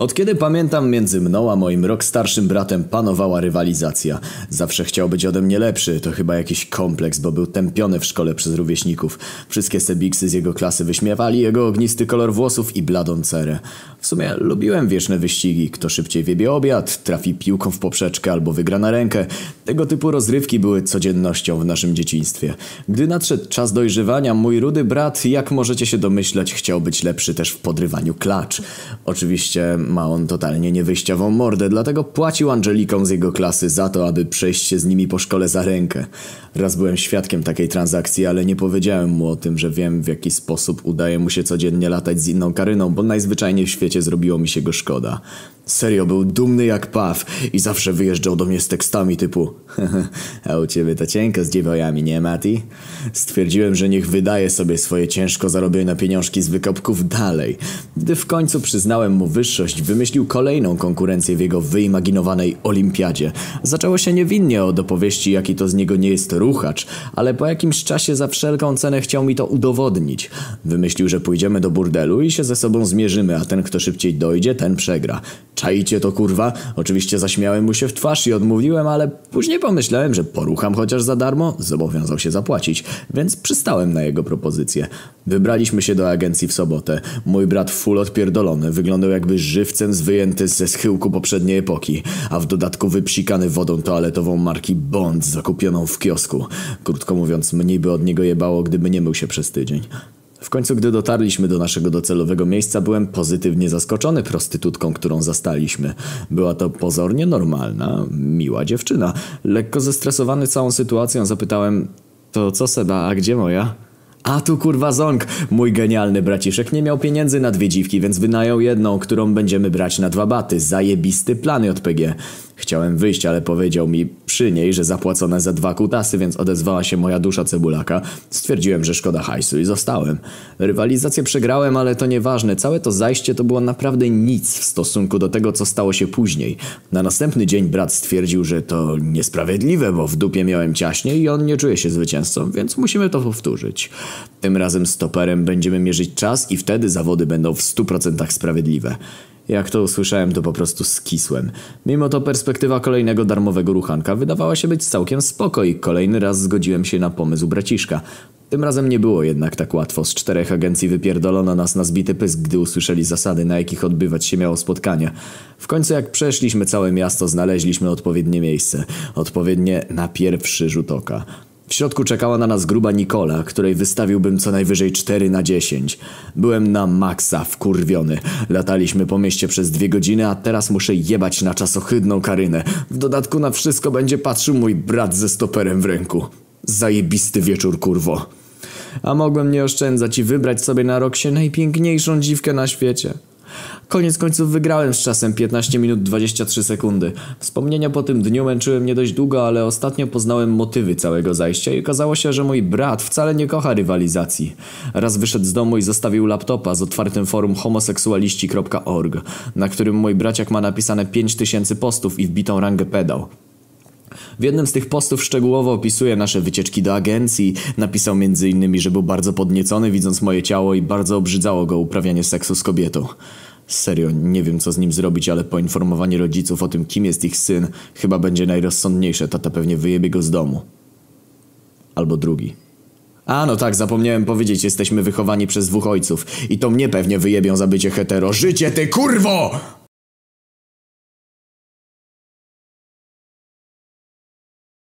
Od kiedy pamiętam, między mną a moim rok starszym bratem panowała rywalizacja. Zawsze chciał być ode mnie lepszy, to chyba jakiś kompleks, bo był tępiony w szkole przez rówieśników. Wszystkie sebiksy z jego klasy wyśmiewali jego ognisty kolor włosów i bladą cerę. W sumie lubiłem wieczne wyścigi, kto szybciej wiebie obiad, trafi piłką w poprzeczkę albo wygra na rękę. Tego typu rozrywki były codziennością w naszym dzieciństwie. Gdy nadszedł czas dojrzewania, mój rudy brat, jak możecie się domyślać, chciał być lepszy też w podrywaniu klacz. Oczywiście ma on totalnie niewyjściową mordę, dlatego płacił Angelikom z jego klasy za to, aby przejść się z nimi po szkole za rękę. Raz byłem świadkiem takiej transakcji, ale nie powiedziałem mu o tym, że wiem w jaki sposób udaje mu się codziennie latać z inną karyną, bo najzwyczajniej w świecie zrobiło mi się go szkoda. Serio, był dumny jak paw i zawsze wyjeżdżał do mnie z tekstami typu A u ciebie to cienko z dziewojami, nie Mati? Stwierdziłem, że niech wydaje sobie swoje ciężko zarobione pieniążki z wykopków dalej. Gdy w końcu przyznałem mu wyższość, wymyślił kolejną konkurencję w jego wyimaginowanej olimpiadzie. Zaczęło się niewinnie od opowieści, jaki to z niego nie jest ruchacz, ale po jakimś czasie za wszelką cenę chciał mi to udowodnić. Wymyślił, że pójdziemy do burdelu i się ze sobą zmierzymy, a ten, kto szybciej dojdzie, ten przegra. Czajcie to kurwa? Oczywiście zaśmiałem mu się w twarz i odmówiłem, ale później pomyślałem, że porucham chociaż za darmo. Zobowiązał się zapłacić, więc przystałem na jego propozycję. Wybraliśmy się do agencji w sobotę. Mój brat full odpierdolony, wyglądał jakby żywcem z wyjęty ze schyłku poprzedniej epoki, a w dodatku wypsikany wodą toaletową marki Bond zakupioną w kiosku. Krótko mówiąc, mniej by od niego jebało, gdyby nie mył się przez tydzień. W końcu, gdy dotarliśmy do naszego docelowego miejsca, byłem pozytywnie zaskoczony prostytutką, którą zastaliśmy. Była to pozornie normalna, miła dziewczyna. Lekko zestresowany całą sytuacją zapytałem, to co Seba, a gdzie moja? A tu kurwa Ząg, mój genialny braciszek nie miał pieniędzy na dwie dziwki, więc wynajął jedną, którą będziemy brać na dwa baty. Zajebisty plan JPG. Chciałem wyjść, ale powiedział mi przy niej, że zapłacone za dwa kutasy, więc odezwała się moja dusza cebulaka. Stwierdziłem, że szkoda hajsu i zostałem. Rywalizację przegrałem, ale to nieważne. Całe to zajście to było naprawdę nic w stosunku do tego, co stało się później. Na następny dzień brat stwierdził, że to niesprawiedliwe, bo w dupie miałem ciaśnie i on nie czuje się zwycięzcą, więc musimy to powtórzyć. Tym razem stoperem będziemy mierzyć czas i wtedy zawody będą w 100% sprawiedliwe. Jak to usłyszałem, to po prostu skisłem. Mimo to perspektywa kolejnego darmowego ruchanka wydawała się być całkiem spoko i kolejny raz zgodziłem się na pomysł braciszka. Tym razem nie było jednak tak łatwo. Z czterech agencji wypierdolono nas na zbity pysk, gdy usłyszeli zasady, na jakich odbywać się miało spotkanie. W końcu jak przeszliśmy całe miasto, znaleźliśmy odpowiednie miejsce. Odpowiednie na pierwszy rzut oka. W środku czekała na nas gruba Nikola, której wystawiłbym co najwyżej 4 na 10. Byłem na maksa wkurwiony. Lataliśmy po mieście przez dwie godziny, a teraz muszę jebać na czas ohydną Karynę. W dodatku na wszystko będzie patrzył mój brat ze stoperem w ręku. Zajebisty wieczór, kurwo. A mogłem nie oszczędzać i wybrać sobie na rok się najpiękniejszą dziwkę na świecie. Koniec końców wygrałem z czasem 15 minut 23 sekundy. Wspomnienia po tym dniu męczyły mnie dość długo, ale ostatnio poznałem motywy całego zajścia i okazało się, że mój brat wcale nie kocha rywalizacji. Raz wyszedł z domu i zostawił laptopa z otwartym forum homoseksualiści.org, na którym mój braciak ma napisane 5000 postów i wbitą rangę pedał. W jednym z tych postów szczegółowo opisuje nasze wycieczki do agencji. Napisał m.in., że był bardzo podniecony widząc moje ciało i bardzo obrzydzało go uprawianie seksu z kobietą. Serio, nie wiem co z nim zrobić, ale poinformowanie rodziców o tym, kim jest ich syn, chyba będzie najrozsądniejsze. Tata pewnie wyjebie go z domu. Albo drugi. A no tak, zapomniałem powiedzieć, jesteśmy wychowani przez dwóch ojców. I to mnie pewnie wyjebią za bycie hetero. Życie ty kurwo!